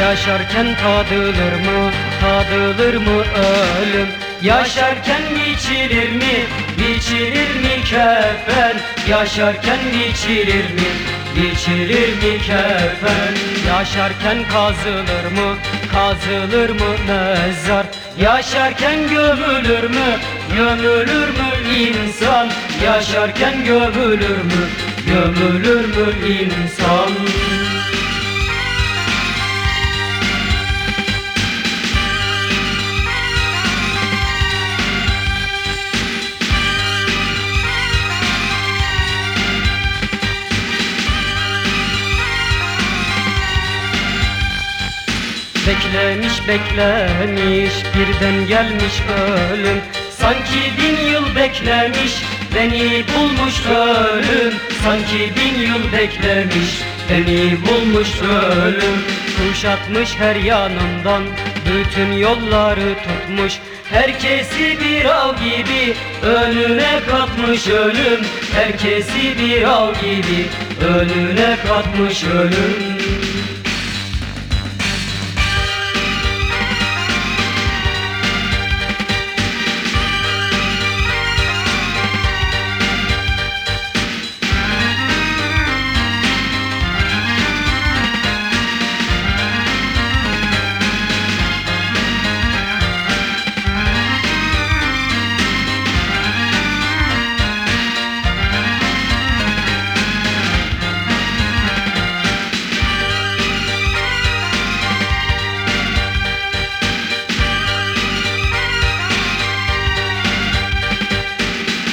Yaşarken tadılır mı, tadılır mı ölüm? Yaşarken biçilir mi, biçilir mi kefen? Yaşarken biçilir mi, biçilir mi kefen? Yaşarken kazılır mı, kazılır mı mezar? Yaşarken gömülür mü, gömülür mü insan? Yaşarken gömülür mü, gömülür mü insan Beklemiş beklemiş birden gelmiş ölüm. Sanki bin yıl beklemiş beni bulmuş ölüm. Sanki bin yıl beklemiş beni bulmuş ölüm. Kuşatmış her yanından bütün yolları tutmuş. Herkesi bir av gibi önüne katmış ölüm. Herkesi bir av gibi önüne katmış ölüm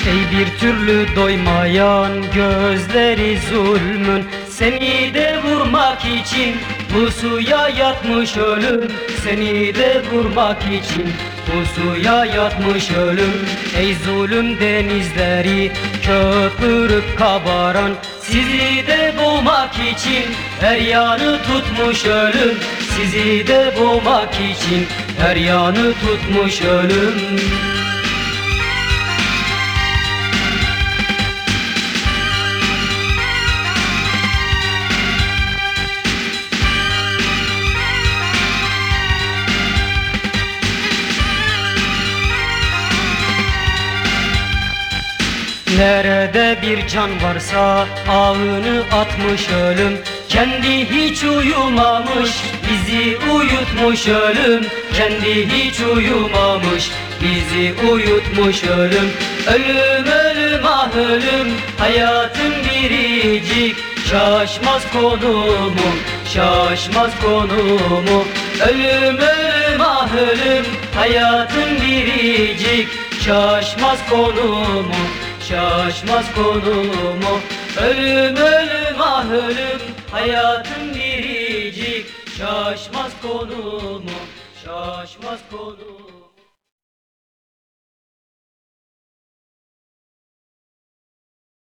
Ey bir türlü doymayan gözleri zulmün. Seni de vurmak için bu suya yatmış ölüm. Seni de vurmak için bu suya yatmış ölüm. Ey zulüm denizleri köpürüp kabaran Sizi de boğmak için her yanı tutmuş ölüm. Sizi de boğmak için her yanı tutmuş ölüm Nerede bir can varsa ağını atmış ölüm. Kendi hiç uyumamış bizi uyutmuş ölüm. Kendi hiç uyumamış bizi uyutmuş ölüm. Ölüm ölüm ah ölüm hayatın biricik. Şaşmaz konumu şaşmaz konumu. Ölüm ölüm ah ölüm hayatın biricik. Şaşmaz konumu şaşmaz konumu Ölüm ölüm ah ölüm hayatım biricik. Şaşmaz konumu şaşmaz konumu